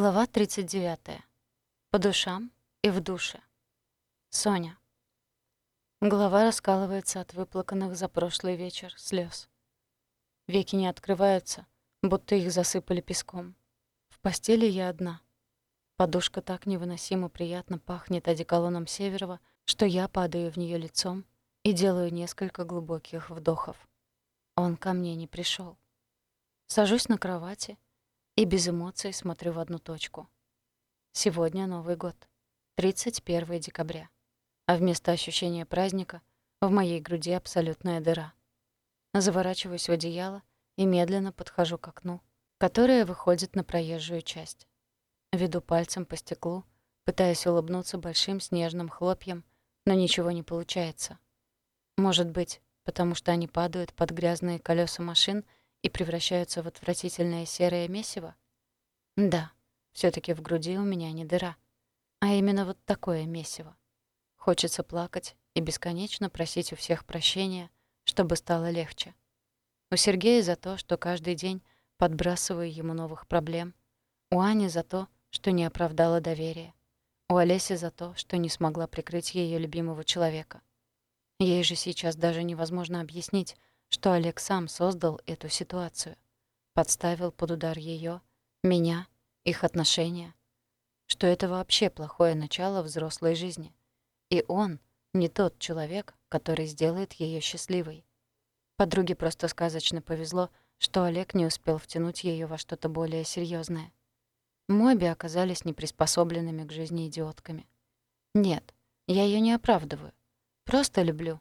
Глава 39. По душам и в душе. Соня. Голова раскалывается от выплаканных за прошлый вечер слез. Веки не открываются, будто их засыпали песком. В постели я одна. Подушка так невыносимо приятно пахнет одеколоном Северова, что я падаю в нее лицом и делаю несколько глубоких вдохов. Он ко мне не пришел. Сажусь на кровати — и без эмоций смотрю в одну точку. Сегодня Новый год, 31 декабря, а вместо ощущения праздника в моей груди абсолютная дыра. Заворачиваюсь в одеяло и медленно подхожу к окну, которое выходит на проезжую часть. Веду пальцем по стеклу, пытаясь улыбнуться большим снежным хлопьям, но ничего не получается. Может быть, потому что они падают под грязные колеса машин — и превращаются в отвратительное серое месиво? Да, все таки в груди у меня не дыра, а именно вот такое месиво. Хочется плакать и бесконечно просить у всех прощения, чтобы стало легче. У Сергея за то, что каждый день подбрасываю ему новых проблем. У Ани за то, что не оправдала доверие. У Олеси за то, что не смогла прикрыть ее любимого человека. Ей же сейчас даже невозможно объяснить, что Олег сам создал эту ситуацию, подставил под удар ее, меня, их отношения, что это вообще плохое начало взрослой жизни. И он не тот человек, который сделает ее счастливой. Подруге просто сказочно повезло, что Олег не успел втянуть ее во что-то более серьезное. Мы обе оказались неприспособленными к жизни идиотками. Нет, я ее не оправдываю. Просто люблю.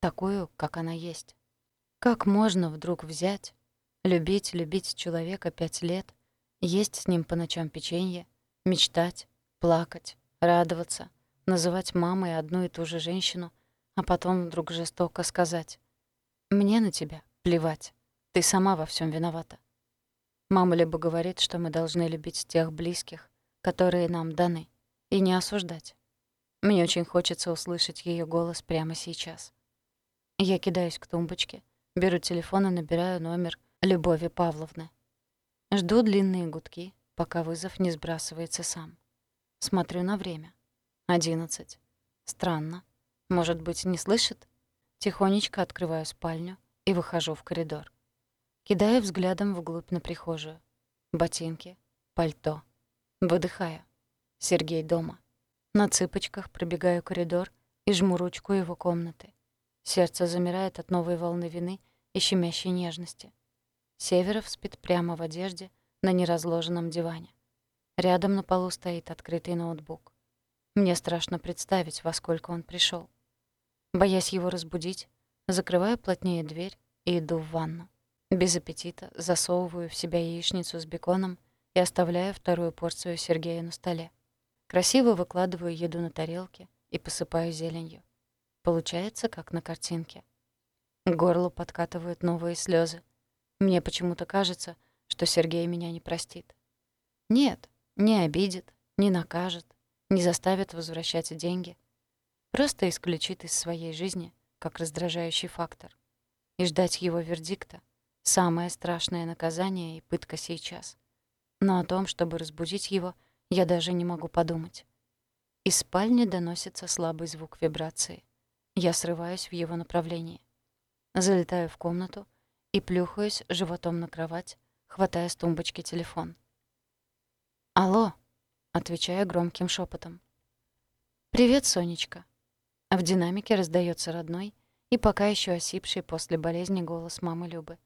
Такую, как она есть. Как можно вдруг взять, любить, любить человека пять лет, есть с ним по ночам печенье, мечтать, плакать, радоваться, называть мамой одну и ту же женщину, а потом вдруг жестоко сказать «Мне на тебя плевать, ты сама во всем виновата». Мама либо говорит, что мы должны любить тех близких, которые нам даны, и не осуждать. Мне очень хочется услышать ее голос прямо сейчас. Я кидаюсь к тумбочке — Беру телефон и набираю номер Любови Павловны. Жду длинные гудки, пока вызов не сбрасывается сам. Смотрю на время. Одиннадцать. Странно. Может быть, не слышит? Тихонечко открываю спальню и выхожу в коридор. Кидаю взглядом вглубь на прихожую. Ботинки, пальто. Выдыхаю. Сергей дома. На цыпочках пробегаю коридор и жму ручку его комнаты. Сердце замирает от новой волны вины и щемящей нежности. Северов спит прямо в одежде на неразложенном диване. Рядом на полу стоит открытый ноутбук. Мне страшно представить, во сколько он пришел. Боясь его разбудить, закрываю плотнее дверь и иду в ванну. Без аппетита засовываю в себя яичницу с беконом и оставляю вторую порцию Сергея на столе. Красиво выкладываю еду на тарелке и посыпаю зеленью. Получается, как на картинке. К горлу подкатывают новые слезы. Мне почему-то кажется, что Сергей меня не простит. Нет, не обидит, не накажет, не заставит возвращать деньги. Просто исключит из своей жизни как раздражающий фактор. И ждать его вердикта — самое страшное наказание и пытка сейчас. Но о том, чтобы разбудить его, я даже не могу подумать. Из спальни доносится слабый звук вибрации — я срываюсь в его направлении. Залетаю в комнату и плюхаюсь животом на кровать, хватая с тумбочки телефон. «Алло», — отвечаю громким шепотом. «Привет, Сонечка». В динамике раздается родной и пока еще осипший после болезни голос мамы Любы.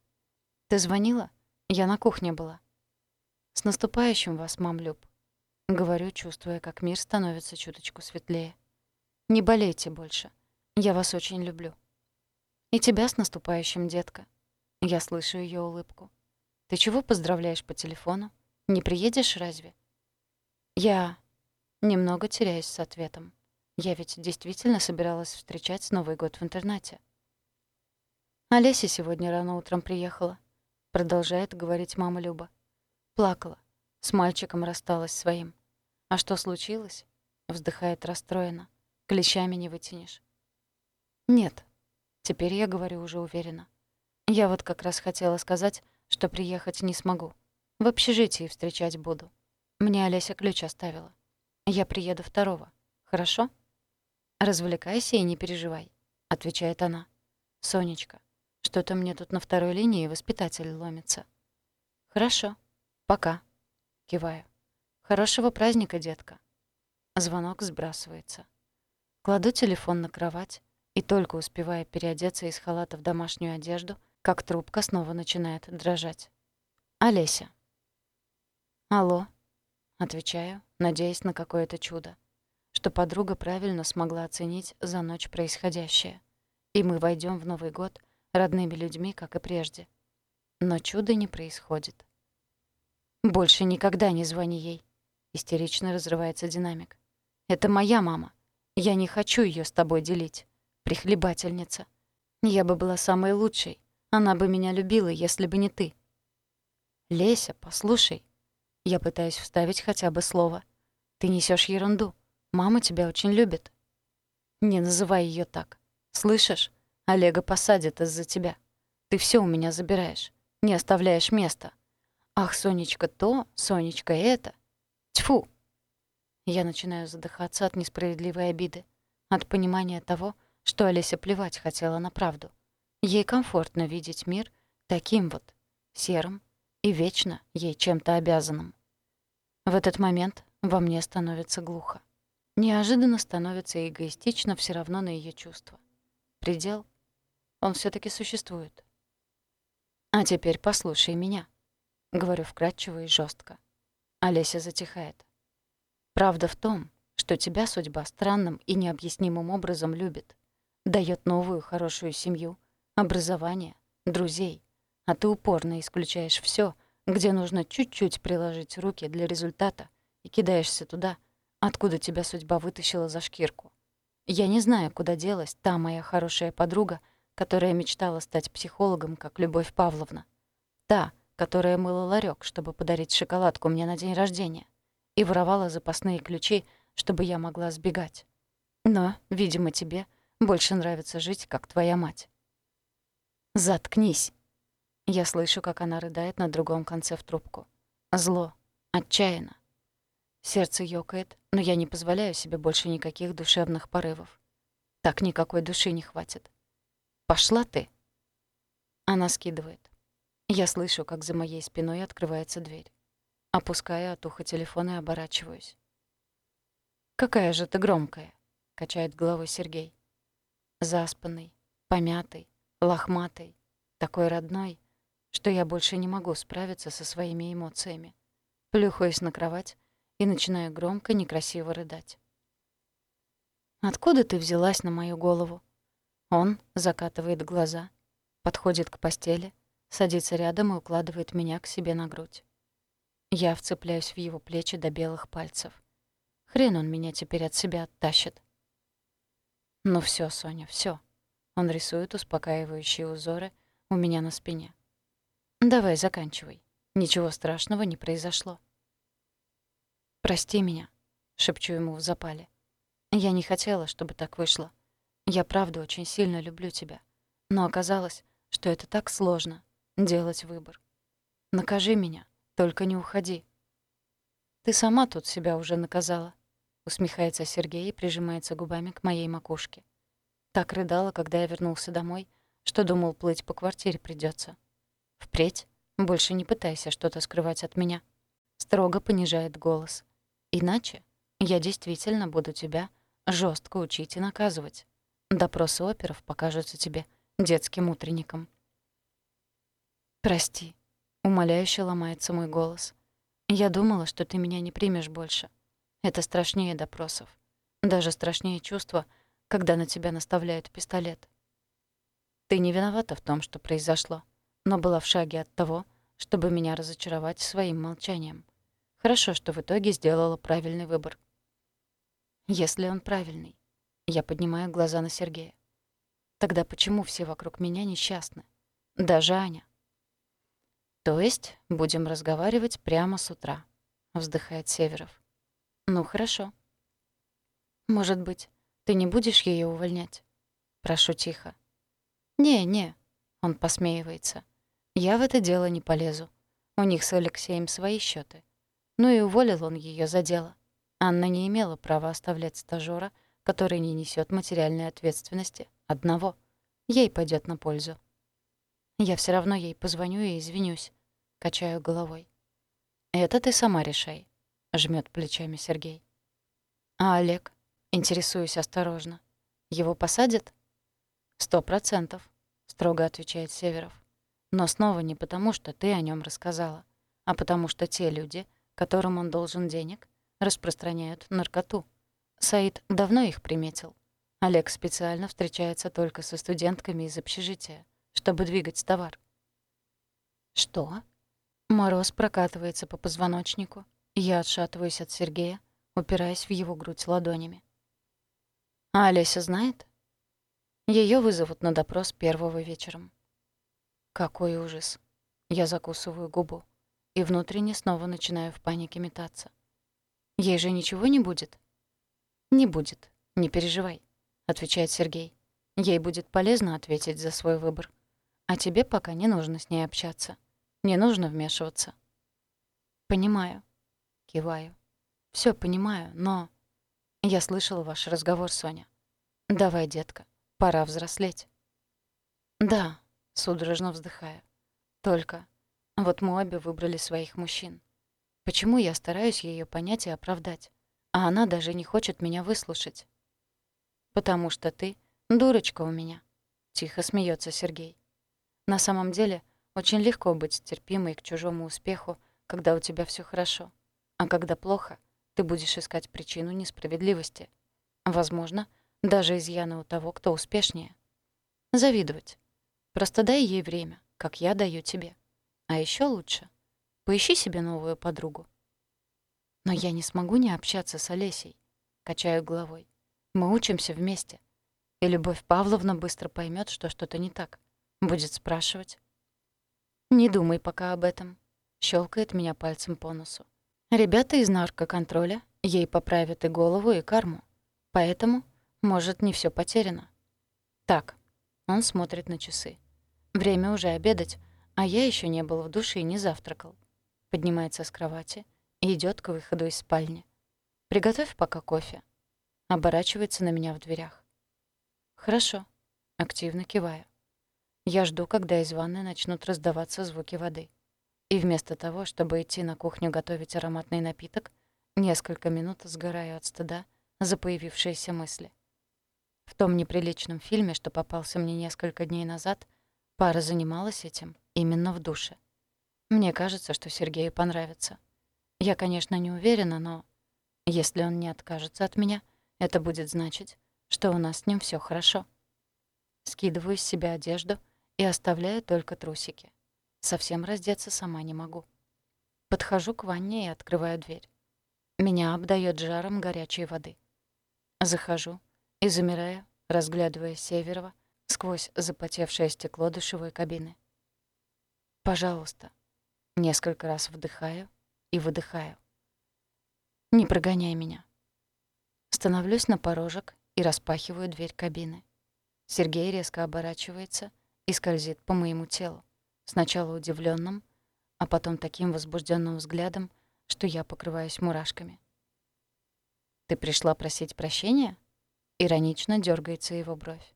«Ты звонила? Я на кухне была». «С наступающим вас, мам Люб», — говорю, чувствуя, как мир становится чуточку светлее. «Не болейте больше. Я вас очень люблю. И тебя с наступающим, детка. Я слышу ее улыбку. Ты чего поздравляешь по телефону? Не приедешь разве? Я немного теряюсь с ответом. Я ведь действительно собиралась встречать Новый год в интернате. Олеся сегодня рано утром приехала. Продолжает говорить мама Люба. Плакала. С мальчиком рассталась своим. А что случилось? Вздыхает расстроена. Клещами не вытянешь. «Нет». Теперь я говорю уже уверенно. Я вот как раз хотела сказать, что приехать не смогу. В общежитии встречать буду. Мне Олеся ключ оставила. Я приеду второго. Хорошо? Развлекайся и не переживай, отвечает она. Сонечка, что-то мне тут на второй линии воспитатель ломится. Хорошо. Пока. Киваю. Хорошего праздника, детка. Звонок сбрасывается. Кладу телефон на кровать и только успевая переодеться из халата в домашнюю одежду, как трубка снова начинает дрожать. Олеся. «Алло», — отвечаю, надеясь на какое-то чудо, что подруга правильно смогла оценить за ночь происходящее, и мы войдем в Новый год родными людьми, как и прежде. Но чуда не происходит. «Больше никогда не звони ей», — истерично разрывается динамик. «Это моя мама. Я не хочу ее с тобой делить. Прихлебательница. Я бы была самой лучшей. Она бы меня любила, если бы не ты». «Леся, послушай». Я пытаюсь вставить хотя бы слово. «Ты несешь ерунду. Мама тебя очень любит». «Не называй ее так. Слышишь? Олега посадят из-за тебя. Ты все у меня забираешь. Не оставляешь места. Ах, Сонечка то, Сонечка это. Тьфу!» Я начинаю задыхаться от несправедливой обиды, от понимания того, что Олеся плевать хотела на правду. Ей комфортно видеть мир таким вот, серым и вечно ей чем-то обязанным. В этот момент во мне становится глухо. Неожиданно становится эгоистично все равно на ее чувства. Предел? Он все таки существует. «А теперь послушай меня», — говорю вкратчиво и жестко. Олеся затихает. Правда в том, что тебя судьба странным и необъяснимым образом любит, дает новую хорошую семью, образование, друзей, а ты упорно исключаешь все, где нужно чуть-чуть приложить руки для результата и кидаешься туда, откуда тебя судьба вытащила за шкирку. Я не знаю, куда делась та моя хорошая подруга, которая мечтала стать психологом, как Любовь Павловна. Та, которая мыла ларек, чтобы подарить шоколадку мне на день рождения и воровала запасные ключи, чтобы я могла сбегать. Но, видимо, тебе больше нравится жить, как твоя мать. «Заткнись!» Я слышу, как она рыдает на другом конце в трубку. Зло, отчаянно. Сердце ёкает, но я не позволяю себе больше никаких душевных порывов. Так никакой души не хватит. «Пошла ты!» Она скидывает. Я слышу, как за моей спиной открывается дверь. Опускаю от уха телефон и оборачиваюсь. «Какая же ты громкая!» — качает головой Сергей. Заспанный, помятый, лохматый, такой родной, что я больше не могу справиться со своими эмоциями. Плюхаюсь на кровать и начинаю громко, некрасиво рыдать. «Откуда ты взялась на мою голову?» Он закатывает глаза, подходит к постели, садится рядом и укладывает меня к себе на грудь. Я вцепляюсь в его плечи до белых пальцев. Хрен он меня теперь от себя оттащит. Ну все, Соня, все. Он рисует успокаивающие узоры у меня на спине. Давай, заканчивай. Ничего страшного не произошло. Прости меня, шепчу ему в запале. Я не хотела, чтобы так вышло. Я правда очень сильно люблю тебя. Но оказалось, что это так сложно — делать выбор. Накажи меня, только не уходи. Ты сама тут себя уже наказала, усмехается Сергей и прижимается губами к моей макушке. Так рыдала, когда я вернулся домой, что думал, плыть по квартире придется. Впредь больше не пытайся что-то скрывать от меня. Строго понижает голос. Иначе я действительно буду тебя жестко учить и наказывать. Допросы оперов покажутся тебе детским утренником. Прости, Умоляюще ломается мой голос. Я думала, что ты меня не примешь больше. Это страшнее допросов. Даже страшнее чувства, когда на тебя наставляют пистолет. Ты не виновата в том, что произошло, но была в шаге от того, чтобы меня разочаровать своим молчанием. Хорошо, что в итоге сделала правильный выбор. Если он правильный. Я поднимаю глаза на Сергея. Тогда почему все вокруг меня несчастны? Даже Аня. «То есть будем разговаривать прямо с утра», — вздыхает Северов. «Ну, хорошо». «Может быть, ты не будешь ее увольнять?» Прошу тихо. «Не, не», — он посмеивается. «Я в это дело не полезу. У них с Алексеем свои счеты. Ну и уволил он ее за дело. Анна не имела права оставлять стажера, который не несет материальной ответственности, одного. Ей пойдет на пользу. Я все равно ей позвоню и извинюсь. Качаю головой. «Это ты сама решай», — жмет плечами Сергей. «А Олег?» — интересуюсь осторожно. «Его посадят?» «Сто процентов», — строго отвечает Северов. «Но снова не потому, что ты о нем рассказала, а потому что те люди, которым он должен денег, распространяют наркоту. Саид давно их приметил. Олег специально встречается только со студентками из общежития, чтобы двигать товар. «Что?» Мороз прокатывается по позвоночнику. Я отшатываюсь от Сергея, упираясь в его грудь ладонями. «А Олеся знает?» Ее вызовут на допрос первого вечером. Какой ужас. Я закусываю губу и внутренне снова начинаю в панике метаться. Ей же ничего не будет? Не будет, не переживай, отвечает Сергей. Ей будет полезно ответить за свой выбор. А тебе пока не нужно с ней общаться. Не нужно вмешиваться. Понимаю. Киваю. Все понимаю, но... Я слышала ваш разговор, Соня. Давай, детка, пора взрослеть. Да, судорожно вздыхаю. Только вот мы обе выбрали своих мужчин. Почему я стараюсь ее понять и оправдать, а она даже не хочет меня выслушать? Потому что ты дурочка у меня, тихо смеется Сергей. На самом деле, очень легко быть терпимой к чужому успеху, когда у тебя все хорошо. А когда плохо, ты будешь искать причину несправедливости. Возможно, даже изъяны у того, кто успешнее. Завидовать. Просто дай ей время, как я даю тебе. А еще лучше — поищи себе новую подругу. Но я не смогу не общаться с Олесей. Качаю головой. Мы учимся вместе. И Любовь Павловна быстро поймет, что что-то не так. Будет спрашивать. «Не думай пока об этом», — щелкает меня пальцем по носу. Ребята из наркоконтроля ей поправят и голову, и карму. Поэтому, может, не все потеряно. Так, он смотрит на часы. Время уже обедать, а я еще не был в душе и не завтракал. Поднимается с кровати и идет к выходу из спальни. «Приготовь пока кофе». Оборачивается на меня в дверях. «Хорошо». Активно киваю. Я жду, когда из ванны начнут раздаваться звуки воды. И вместо того, чтобы идти на кухню готовить ароматный напиток, несколько минут сгораю от стыда за появившиеся мысли. В том неприличном фильме, что попался мне несколько дней назад, пара занималась этим именно в душе. Мне кажется, что Сергею понравится. Я, конечно, не уверена, но если он не откажется от меня, это будет значить, что у нас с ним все хорошо. Скидываю с себя одежду и оставляю только трусики. Совсем раздеться сама не могу. Подхожу к ванне и открываю дверь. Меня обдает жаром горячей воды. Захожу и замираю, разглядывая Северова сквозь запотевшее стекло душевой кабины. «Пожалуйста». Несколько раз вдыхаю и выдыхаю. «Не прогоняй меня». Становлюсь на порожек и распахиваю дверь кабины. Сергей резко оборачивается и скользит по моему телу, сначала удивленным, а потом таким возбужденным взглядом, что я покрываюсь мурашками. «Ты пришла просить прощения?» Иронично дергается его бровь.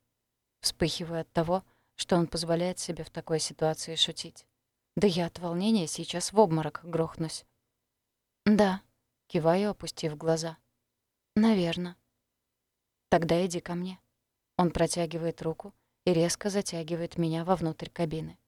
Вспыхиваю от того, что он позволяет себе в такой ситуации шутить. Да я от волнения сейчас в обморок грохнусь. «Да», — киваю, опустив глаза. «Наверно». «Тогда иди ко мне». Он протягивает руку, и резко затягивает меня вовнутрь кабины.